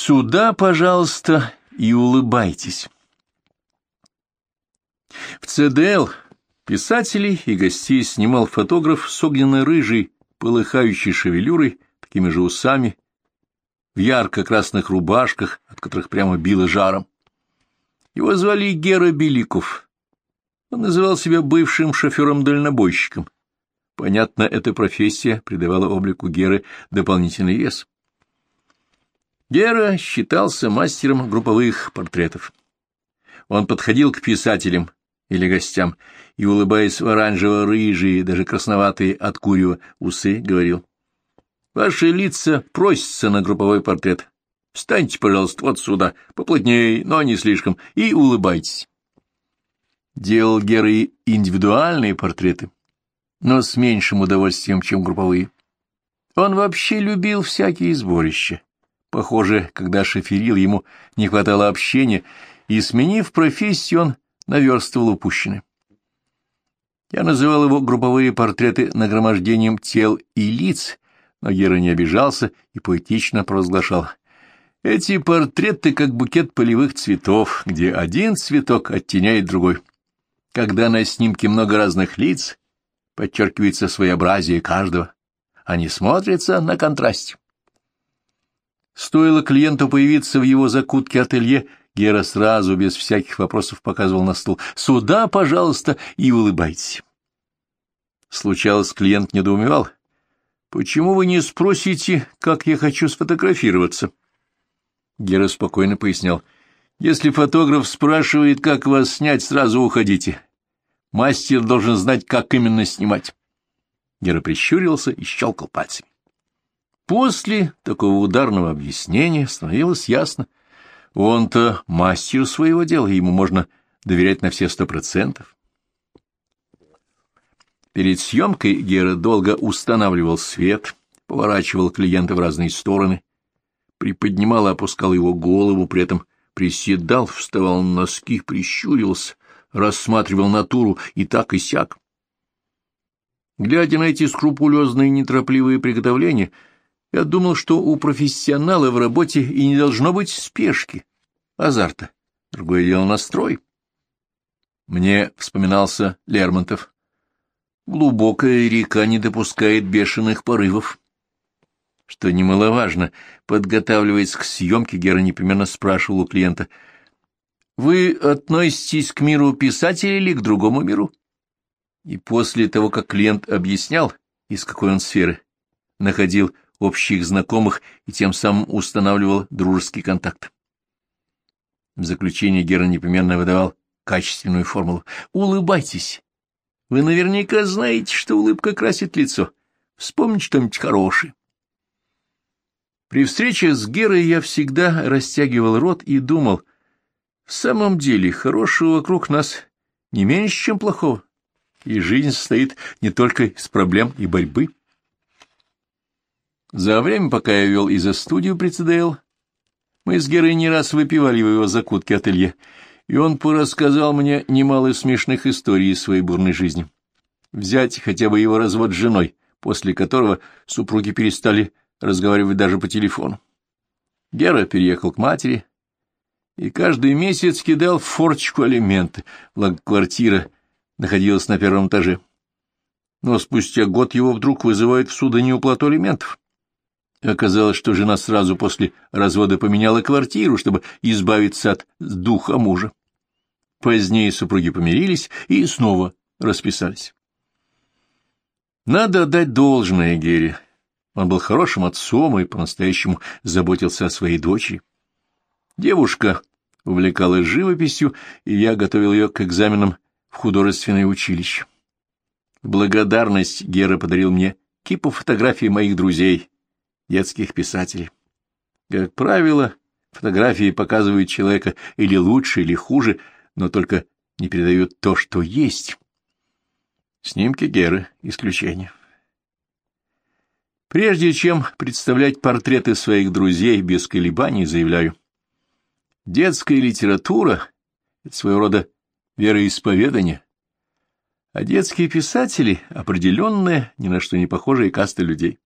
Сюда, пожалуйста, и улыбайтесь. В ЦДЛ писателей и гостей снимал фотограф с огненно-рыжей, полыхающей шевелюрой, такими же усами, в ярко-красных рубашках, от которых прямо било жаром. Его звали Гера Беликов. Он называл себя бывшим шофером-дальнобойщиком. Понятно, эта профессия придавала облику Геры дополнительный вес. Гера считался мастером групповых портретов. Он подходил к писателям или гостям и, улыбаясь в оранжево-рыжие, даже красноватые от курева усы, говорил, «Ваши лица просятся на групповой портрет. Встаньте, пожалуйста, вот сюда, поплотнее, но не слишком, и улыбайтесь». Делал Гера и индивидуальные портреты, но с меньшим удовольствием, чем групповые. Он вообще любил всякие сборища Похоже, когда шоферил, ему не хватало общения, и, сменив профессию, он наверстывал упущенное. Я называл его групповые портреты нагромождением тел и лиц, но Гера не обижался и поэтично провозглашал. Эти портреты как букет полевых цветов, где один цветок оттеняет другой. Когда на снимке много разных лиц, подчеркивается своеобразие каждого. Они смотрятся на контрасте. Стоило клиенту появиться в его закутке ателье, Гера сразу, без всяких вопросов, показывал на стул. «Сюда, пожалуйста, и улыбайтесь». Случалось, клиент недоумевал. «Почему вы не спросите, как я хочу сфотографироваться?» Гера спокойно пояснял. «Если фотограф спрашивает, как вас снять, сразу уходите. Мастер должен знать, как именно снимать». Гера прищурился и щелкал пальцами. После такого ударного объяснения становилось ясно. Он-то мастер своего дела, ему можно доверять на все сто процентов. Перед съемкой Гера долго устанавливал свет, поворачивал клиента в разные стороны, приподнимал и опускал его голову, при этом приседал, вставал на носки, прищурился, рассматривал натуру и так и сяк. Глядя на эти скрупулезные неторопливые приготовления, я думал, что у профессионала в работе и не должно быть спешки, азарта. Другое дело настрой. Мне вспоминался Лермонтов. Глубокая река не допускает бешеных порывов. Что немаловажно, подготавливаясь к съемке, Гера непременно спрашивал у клиента, «Вы относитесь к миру писателя или к другому миру?» И после того, как клиент объяснял, из какой он сферы, находил общих знакомых и тем самым устанавливал дружеский контакт. В заключение Гера непременно выдавал качественную формулу. «Улыбайтесь. Вы наверняка знаете, что улыбка красит лицо. Вспомните что-нибудь хорошее». При встрече с Герой я всегда растягивал рот и думал, в самом деле хорошего вокруг нас не меньше, чем плохого, и жизнь состоит не только из проблем и борьбы. За время, пока я вел из-за студию при ЦДЛ, мы с Герой не раз выпивали в его закутке ателье, и он порассказал мне немало смешных историй из своей бурной жизни. Взять хотя бы его развод с женой, после которого супруги перестали разговаривать даже по телефону. Гера переехал к матери и каждый месяц кидал в форчку алименты, благо квартира находилась на первом этаже. Но спустя год его вдруг вызывают в суд за неуплату алиментов. Оказалось, что жена сразу после развода поменяла квартиру, чтобы избавиться от духа мужа. Позднее супруги помирились и снова расписались. Надо отдать должное Гере. Он был хорошим отцом и по-настоящему заботился о своей дочери. Девушка увлекалась живописью, и я готовил ее к экзаменам в художественное училище. В благодарность Гера подарил мне кипу фотографий моих друзей, детских писателей. Как правило, фотографии показывают человека или лучше, или хуже, но только не передают то, что есть. Снимки Геры — исключение. Прежде чем представлять портреты своих друзей без колебаний, заявляю, детская литература — это своего рода вероисповедание, а детские писатели — определенная, ни на что не похожая каста людей.